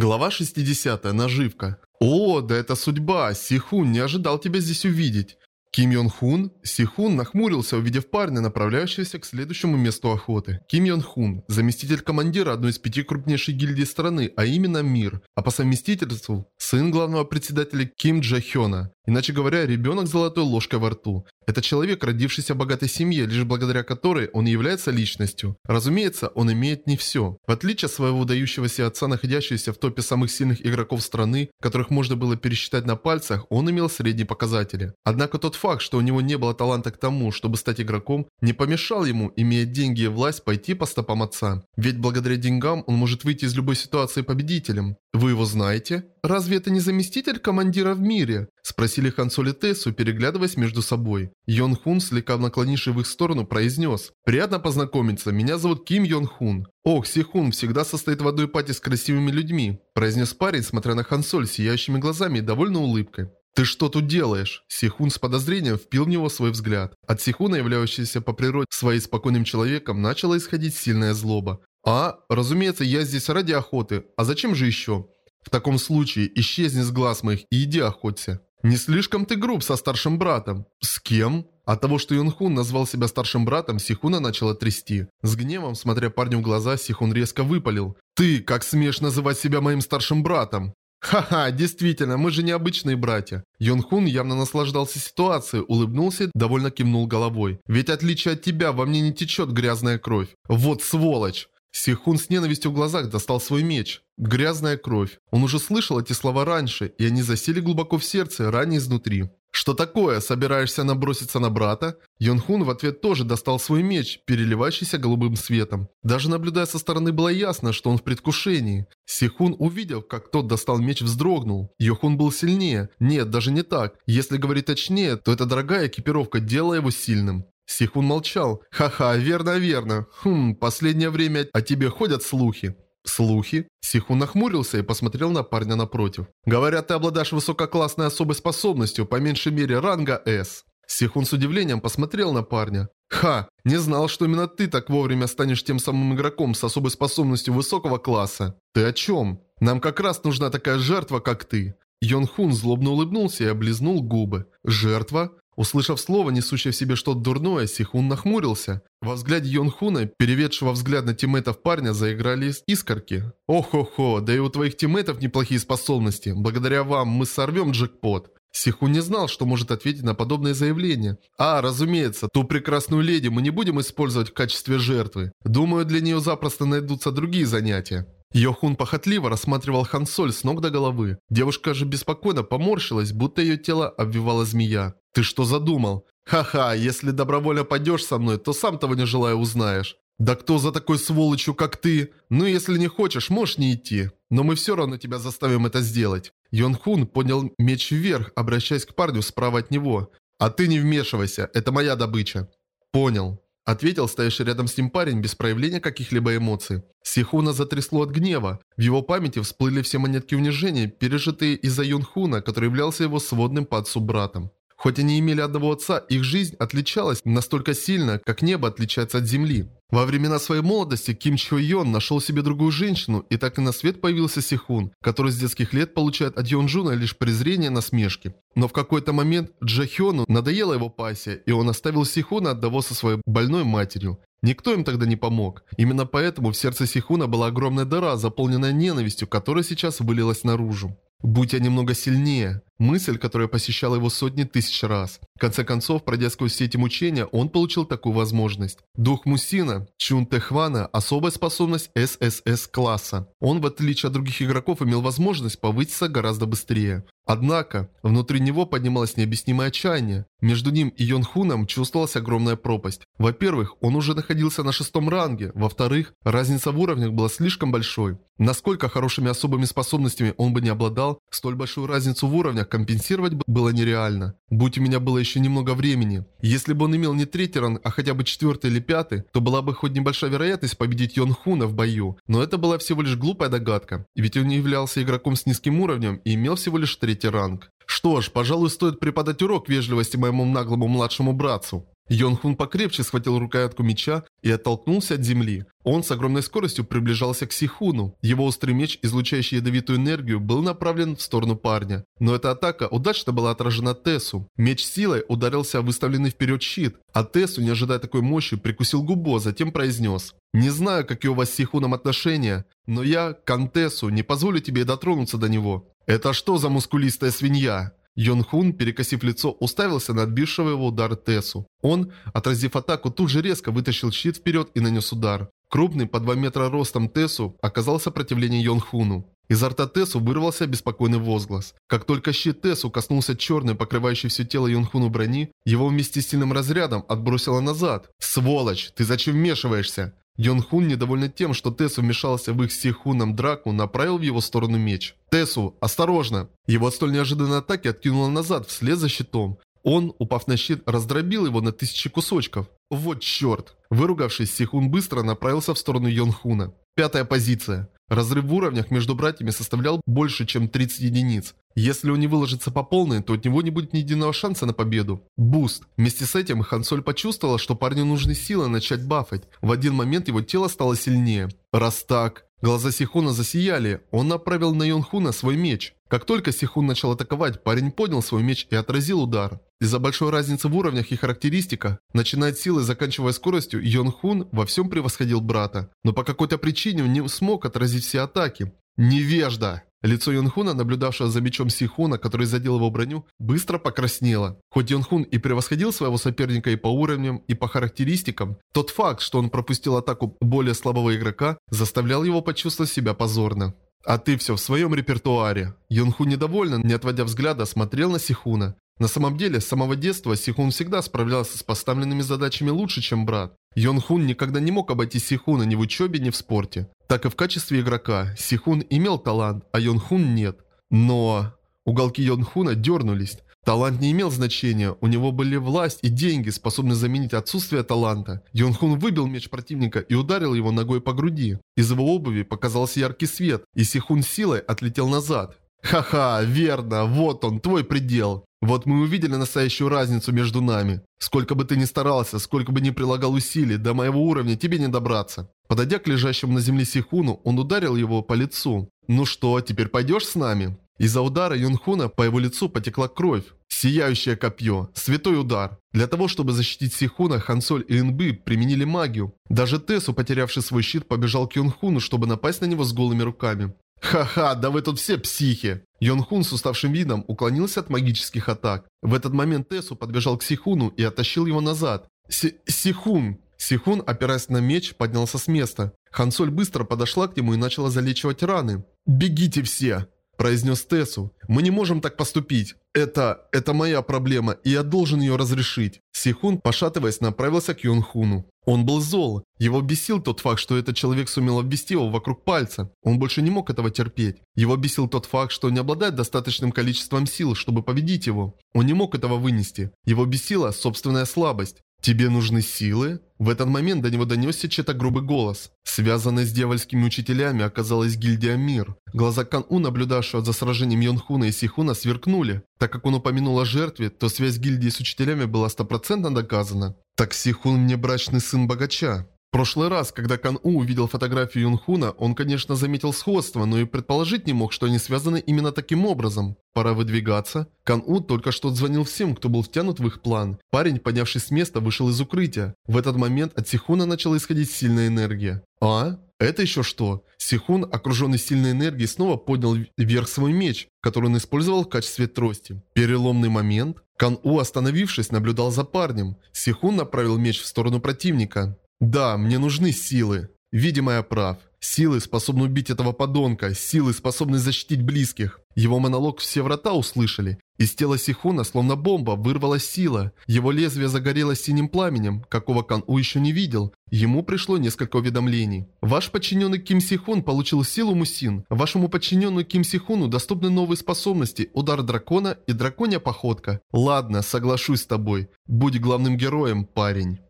Глава 60. Наживка. О, да это судьба. Сихун, не ожидал тебя здесь увидеть. Ким Йон Хун? Сихун нахмурился, увидев парня, направляющегося к следующему месту охоты. Ким Йон Хун – заместитель командира одной из пяти крупнейших гильдий страны, а именно МИР, а по совместительству – сын главного председателя Ким Джа Хёна. Иначе говоря, ребенок с золотой ложкой во рту. Это человек, родившийся в богатой семье, лишь благодаря которой он является личностью. Разумеется, он имеет не все. В отличие от своего выдающегося отца, находящегося в топе самых сильных игроков страны, которых можно было пересчитать на пальцах, он имел средние показатели. Однако тот факт, что у него не было таланта к тому, чтобы стать игроком, не помешал ему, имея деньги и власть, пойти по стопам отца. Ведь благодаря деньгам он может выйти из любой ситуации победителем. Вы его знаете? Разве это не заместитель командира в мире? Спросили Хансоль и Тессу, переглядываясь между собой. Йон Хун, слегка наклонивший в их сторону, произнес. «Приятно познакомиться, меня зовут Ким Йон Хун». «Ох, Сихун всегда состоит в одной пати с красивыми людьми», произнес парень, смотря на Хансоль сияющими глазами и довольно улыбкой. «Ты что тут делаешь?» Сихун с подозрением впил в него свой взгляд. От Сихуна, являющегося по природе своей спокойным человеком, начала исходить сильная злоба. «А, разумеется, я здесь ради охоты. А зачем же еще?» «В таком случае исчезни с глаз моих и иди охоться». «Не слишком ты груб со старшим братом». «С кем?» От того, что Юнхун назвал себя старшим братом, Сихуна начала трясти. С гневом, смотря парню в глаза, Сихун резко выпалил. «Ты, как смеешь называть себя моим старшим братом?» «Ха-ха, действительно, мы же необычные братья». Йонхун явно наслаждался ситуацией, улыбнулся довольно кивнул головой. «Ведь отличие от тебя, во мне не течет грязная кровь. Вот сволочь!» Сихун с ненавистью в глазах достал свой меч. Грязная кровь. Он уже слышал эти слова раньше, и они засели глубоко в сердце, ранее изнутри. «Что такое? Собираешься наброситься на брата?» Йонхун в ответ тоже достал свой меч, переливающийся голубым светом. Даже наблюдая со стороны было ясно, что он в предвкушении. Сихун, увидев, как тот достал меч, вздрогнул. Йохун был сильнее. Нет, даже не так. Если говорить точнее, то эта дорогая экипировка делала его сильным. Сихун молчал. «Ха-ха, верно, верно. Хм, последнее время о тебе ходят слухи». «Слухи?» Сихун нахмурился и посмотрел на парня напротив. «Говорят, ты обладаешь высококлассной особой способностью, по меньшей мере ранга С». Сихун с удивлением посмотрел на парня. «Ха! Не знал, что именно ты так вовремя станешь тем самым игроком с особой способностью высокого класса. Ты о чем? Нам как раз нужна такая жертва, как ты». Йон Хун злобно улыбнулся и облизнул губы. «Жертва? Услышав слово, несущее в себе что-то дурное, Сихун нахмурился. Во взгляде Йонхуна, переведшего взгляд на тиммейтов парня, заиграли искорки. «Ох-хо-хо, да и у твоих тиммейтов неплохие способности. Благодаря вам мы сорвем джекпот». Сихун не знал, что может ответить на подобное заявление. «А, разумеется, ту прекрасную леди мы не будем использовать в качестве жертвы. Думаю, для нее запросто найдутся другие занятия». Йохун похотливо рассматривал Хансоль с ног до головы. Девушка же беспокойно поморщилась, будто ее тело обвивала змея. «Ты что задумал? Ха-ха, если добровольно пойдешь со мной, то сам того не желая узнаешь». «Да кто за такой сволочью, как ты? Ну, если не хочешь, можешь не идти. Но мы все равно тебя заставим это сделать». Йон Хун поднял меч вверх, обращаясь к парню справа от него. «А ты не вмешивайся, это моя добыча». «Понял». Ответил стоящий рядом с ним парень без проявления каких-либо эмоций. Сихуна затрясло от гнева. В его памяти всплыли все моменты унижения, пережитые из-за Юнхуна, который являлся его сводным по отцу братом. Хоть они имели одного отца, их жизнь отличалась настолько сильно, как небо отличается от земли. Во времена своей молодости Ким Чхо Йон нашел себе другую женщину, и так и на свет появился Сихун, который с детских лет получает от Йон Джуна лишь презрение насмешки. Но в какой-то момент Джа Хёну надоела его пассия, и он оставил Сихуна одного со своей больной матерью. Никто им тогда не помог. Именно поэтому в сердце Сихуна была огромная дыра, заполненная ненавистью, которая сейчас вылилась наружу. Будь я немного сильнее. Мысль, которая посещала его сотни тысяч раз. В конце концов, пройдя сквозь все эти мучения, он получил такую возможность. Дух Мусина, Чун Техвана, особая способность ССС-класса. Он, в отличие от других игроков, имел возможность повыситься гораздо быстрее. Однако, внутри него поднималось необъяснимое отчаяние. Между ним и Йонхуном чувствовалась огромная пропасть. Во-первых, он уже находился на шестом ранге. Во-вторых, разница в уровнях была слишком большой. Насколько хорошими особыми способностями он бы не обладал, столь большую разницу в уровнях компенсировать было нереально. Будь у меня было еще немного времени. Если бы он имел не третий ранг, а хотя бы четвертый или пятый, то была бы хоть небольшая вероятность победить Йонхуна в бою. Но это была всего лишь глупая догадка. Ведь он не являлся игроком с низким уровнем и имел всего лишь третий ранг. Что ж, пожалуй, стоит преподать урок вежливости моему наглому младшему братцу. Йон Хун покрепче схватил рукоятку меча и оттолкнулся от земли. Он с огромной скоростью приближался к Сихуну. Его острый меч, излучающий ядовитую энергию, был направлен в сторону парня. Но эта атака удачно была отражена Тессу. Меч силой ударился о выставленный вперед щит, а Тессу, не ожидая такой мощи, прикусил губу, а затем произнес. «Не знаю, какие у вас с Сихуном отношения, но я, Кантессу, не позволю тебе дотронуться до него». «Это что за мускулистая свинья?» Йон Хун, перекосив лицо, уставился на отбившего его удар Тессу. Он, отразив атаку, тут же резко вытащил щит вперед и нанес удар. Крупный, по 2 метра ростом Тессу оказал сопротивление Йон Хуну. Изо рта Тессу вырвался беспокойный возглас. Как только щит Тессу коснулся черной, покрывающей все тело Йонхуну брони, его вместе с сильным разрядом отбросило назад. «Сволочь! Ты зачем вмешиваешься?» Йон Хун, недовольный тем, что Тессу вмешался в их с Сихуном драку, направил в его сторону меч. «Тессу, осторожно!» Его от столь неожиданной атаки откинуло назад, вслед за щитом. Он, упав на щит, раздробил его на тысячи кусочков. Вот черт! Выругавшись, Сихун быстро направился в сторону Йонхуна. Пятая позиция. Разрыв в уровнях между братьями составлял больше, чем 30 единиц. Если он не выложится по полной, то от него не будет ни единого шанса на победу. Буст. Вместе с этим Хансоль почувствовала, что парню нужны силы начать бафать. В один момент его тело стало сильнее. Раз так... Глаза Сихуна засияли, он направил на Йонхуна свой меч. Как только Сихун начал атаковать, парень поднял свой меч и отразил удар. Из-за большой разницы в уровнях и характеристиках, начиная от силы и заканчивая скоростью, Йонхун во всем превосходил брата. Но по какой-то причине он не смог отразить все атаки. Невежда! Лицо Йонхуна, наблюдавшего за мечом Сихуна, который задел его броню, быстро покраснело. Хоть Йонхун и превосходил своего соперника и по уровням, и по характеристикам, тот факт, что он пропустил атаку более слабого игрока, заставлял его почувствовать себя позорно. «А ты все в своем репертуаре». Йонхун недовольно, не отводя взгляда, смотрел на Сихуна. На самом деле, с самого детства Сихун всегда справлялся с поставленными задачами лучше, чем брат. Йонхун никогда не мог обойти Сихуна ни в учебе, ни в спорте. Так и в качестве игрока Сихун имел талант, а Йонхун нет. Но... Уголки Йонхуна дернулись. Талант не имел значения, у него были власть и деньги, способные заменить отсутствие таланта. Йонхун выбил меч противника и ударил его ногой по груди. Из его обуви показался яркий свет, и Сихун силой отлетел назад. «Ха-ха, верно, вот он, твой предел. Вот мы увидели настоящую разницу между нами. Сколько бы ты ни старался, сколько бы ни прилагал усилий, до моего уровня тебе не добраться. Подойдя к лежащему на земле Сихуну, он ударил его по лицу. «Ну что, теперь пойдешь с нами?» Из-за удара Юнхуна по его лицу потекла кровь. Сияющее копье. Святой удар. Для того, чтобы защитить Сихуна, Хансоль и Инбы применили магию. Даже Тесу, потерявший свой щит, побежал к Юнхуну, чтобы напасть на него с голыми руками. «Ха-ха, да вы тут все психи!» Йонхун с уставшим видом уклонился от магических атак. В этот момент Тесу подбежал к Сихуну и оттащил его назад. Си «Сихун!» Сихун, опираясь на меч, поднялся с места. Хансоль быстро подошла к нему и начала залечивать раны. «Бегите все!» Произнес Тессу. «Мы не можем так поступить. Это... это моя проблема, и я должен ее разрешить». Сихун, пошатываясь, направился к Йонхуну. Он был зол. Его бесил тот факт, что этот человек сумел обвести его вокруг пальца. Он больше не мог этого терпеть. Его бесил тот факт, что он не обладает достаточным количеством сил, чтобы победить его. Он не мог этого вынести. Его бесила собственная слабость. «Тебе нужны силы?» В этот момент до него донесся чей-то грубый голос. Связанной с дьявольскими учителями оказалась гильдия Мир. Глаза Кан-У, наблюдавшего за сражением Йонхуна и Сихуна, сверкнули. Так как он упомянул о жертве, то связь гильдии с учителями была стопроцентно доказана. Так Сихун не брачный сын богача. В прошлый раз, когда Кан-У увидел фотографию Юнхуна, он, конечно, заметил сходство, но и предположить не мог, что они связаны именно таким образом. Пора выдвигаться. Кан-У только что звонил всем, кто был втянут в их план. Парень, поднявшись с места, вышел из укрытия. В этот момент от Сихуна начала исходить сильная энергия. А? Это еще что? Сихун, окруженный сильной энергией, снова поднял вверх свой меч, который он использовал в качестве трости. Переломный момент. Кан-У, остановившись, наблюдал за парнем. Сихун направил меч в сторону противника. Да, мне нужны силы. Видимо, я прав. Силы способны убить этого подонка, силы способны защитить близких. Его монолог все врата услышали. Из тела Сихуна, словно бомба, вырвалась сила. Его лезвие загорелось синим пламенем, какого Кан-У еще не видел. Ему пришло несколько уведомлений. Ваш подчиненный Ким Сихун получил силу Мусин. Вашему подчиненному Ким Сихуну доступны новые способности Удар Дракона и Драконья Походка. Ладно, соглашусь с тобой. Будь главным героем, парень.